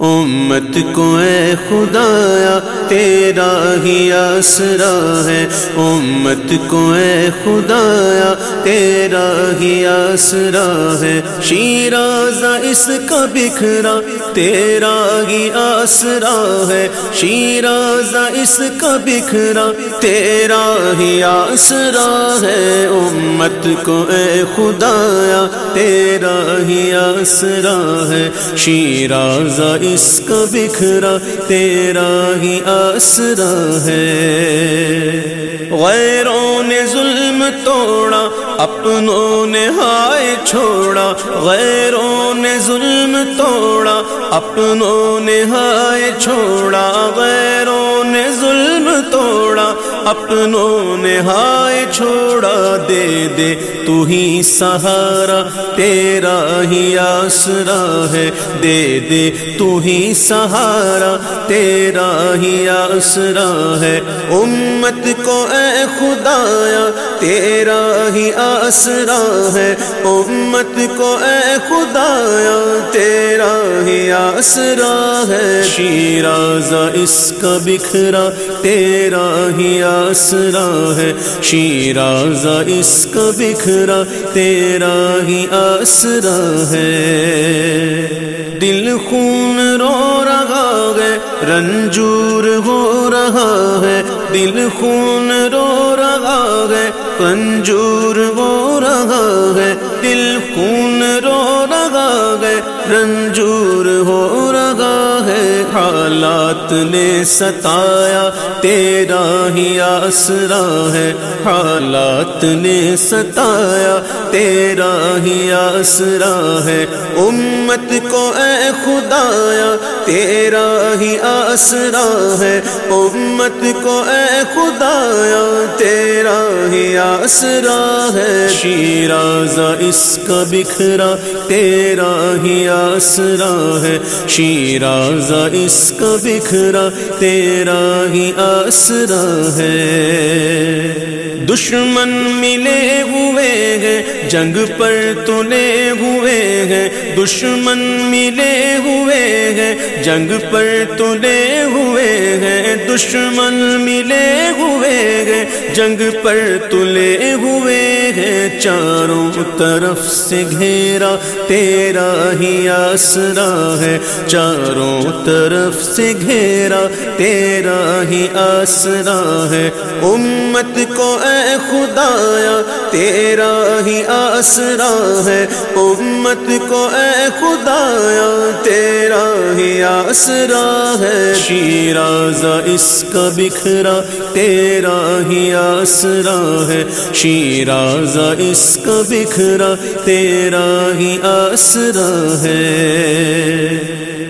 امت کو اے خدایا، تیرا ہی آسرا ہے۔ امت کو اے خدایا، تیرا ہی آسرا ہے۔ شیرازہ اس کا بکھرا، تیرا ہی آسرا ہے۔ شیرازہ اس کا بکھرا، تیرا ہی آسرا ہے۔ امت کو اے خدایا، تیرا ہی آسرا ہے۔ شیرازہ اس کا بکھرا، تیرا ہی آسرا ہے۔ غیروں نے ظلم توڑا، اپنوں نے ہائے چھوڑا۔ غیروں نے ظلم توڑا، اپنوں نے ہائے چھوڑا۔ غیروں نے ظلم توڑا۔ اپنوں نے ہائے چھوڑا دے دے، تو ہی سہارا تیرا ہی آسرا ہے۔ دے دے، تو ہی سہارا تیرا ہی آسرا ہے۔ امت کو اے خدایا، تیرا ہی آسرا ہے۔ امت کو اے خدایا، تیرا ہی آسرا ہے۔ شیرازہ اس کا بکھرا، تیرا ہی آسرا ہے شیرازہ اس کا بکھرا، تیرا ہی آسرا ہے۔ دل خون رو رہا ہے، رنجور ہو رہا ہے۔ دل خون رو رہا ہے رنجور ہو رہا ہے۔ دل خون رو رہا ہے، رنجور ہو رہا ہے۔ حالات نے ستایا، تیرا ہی آسرا ہے۔ حالات نے ستایا، تیرا ہی آسرا ہے۔ امت کو اے خدایا، تیرا ہی آسرا ہے۔ امت کو اے خدایا، تیرا ہی آسرا ہے۔ شیرازہ اس کا بکھرا، تیرا ہی آسرا ہے۔ شیرازہ اس کا بکھرا، تیرا ہی آسرا ہے۔ دشمن ملے ہوئے ہیں، جنگ پر تلے ہوئے ہیں۔ دشمن ملے ہوئے ہیں، جنگ پر تلے ہوئے ہیں۔ دشمن ملے ہوئے ہیں، جنگ پر تلے ہوئے ہیں چاروں طرف سے گھیرا، تیرا ہی آسرا ہے۔ چاروں طرف سے گھیرا، تیرا ہی آسرا ہے۔ امت کو اے خدایا، تیرا ہی آسرا ہے۔ امت کو اے خدایا، تیرا ہی آسرا ہے۔ شیرازہ اس کا بکھرا، تیرا ہی آسرا ہے۔ شیرازہ اس کا بکھرا، تیرا ہی آسرا ہے۔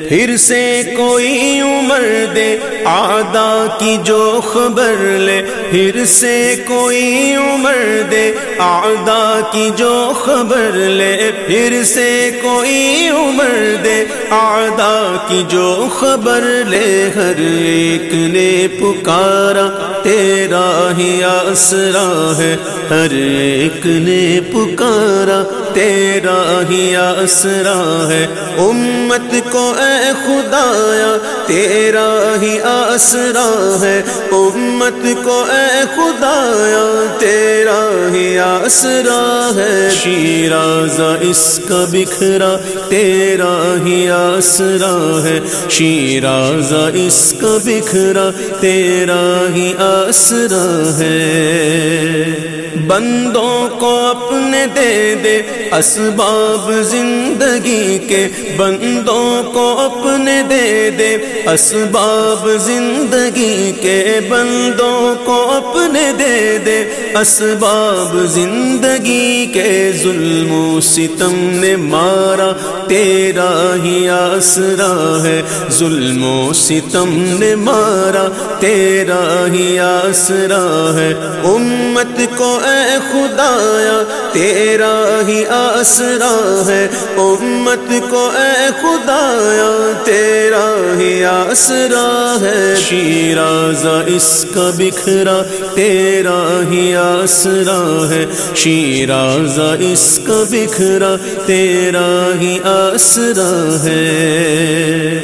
پھر سے کوئی عمر دے آدا کی جو خبر لے۔ پھر سے کوئی عمر دے آدا کی جو خبر لے۔ پھر سے کوئی عمر دے آدا کی جو خبر لے۔ ہر ایک نے پکارا، تیرا ہی آسرا ہے۔ ہر ایک نے پکارا، تیرا ہی آسرا ہے۔ امت کو اے خدایا، تیرا ہی آسرا ہے۔ امت کو اے خدایا، تیرا ہی آسرا ہے۔ شیرازہ اس کا بکھرا، تیرا ہی آسرا ہے۔ شیرازہ اس کا بکھرا، تیرا ہی آسرا ہے۔ بندوں کو اپنے دے دے اسباب زندگی کے بندوں کو اپنے دے دے اسباب زندگی کے بندوں کو اپنے دے دے اسباب زندگی کے ظلم و ستم نے مارا تیرا ہی آسرا ہے ظلم و ستم نے مارا تیرا ہی آسرا ہے امت کو اے خدایا تیرا ہی آسرا ہے امت کو اے خدایا تیرا ہی آسرا ہے شیرازہ اس کا بکھرا، تیرا ہی آسرا ہے شیرازہ اس کا بکھرا، تیرا ہی آسرا ہے۔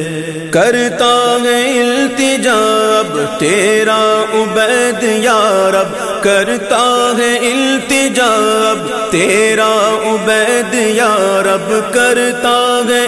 کرتا ہے التجاب، تیرا عبید یا رب۔ کرتا ہے التجاب، تیرا عبید یا رب۔ کرتا ہے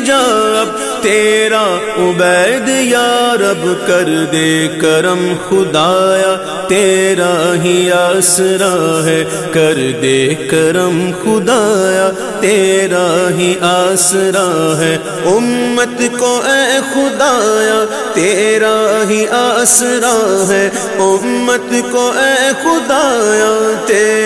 التجاب تیرا عبید یا رب کر دے کرم خدایا، تیرا ہی آسرا ہے کر دے کرم خدایا، تیرا ہی آسرا ہے۔ امت کو اے خدایا، تیرا ہی آسرا ہے۔ امت کو اے خدایا، تیرا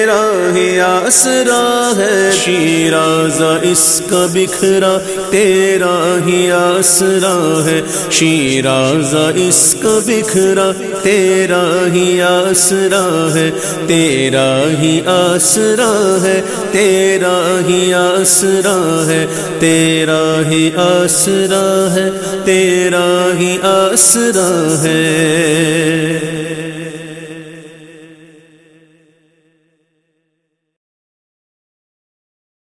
آسرا ہے شیراز اس کا بکھرا، تیرا ہی آسرا ہے۔ شیراز اس کا بکھرا، تیرا ہی آسرا ہے۔ تیرا ہی آسرا ہے، تیرا ہی آسرا ہے۔ تیرا ہی آسرا ہے، تیرا ہی آسرا ہے۔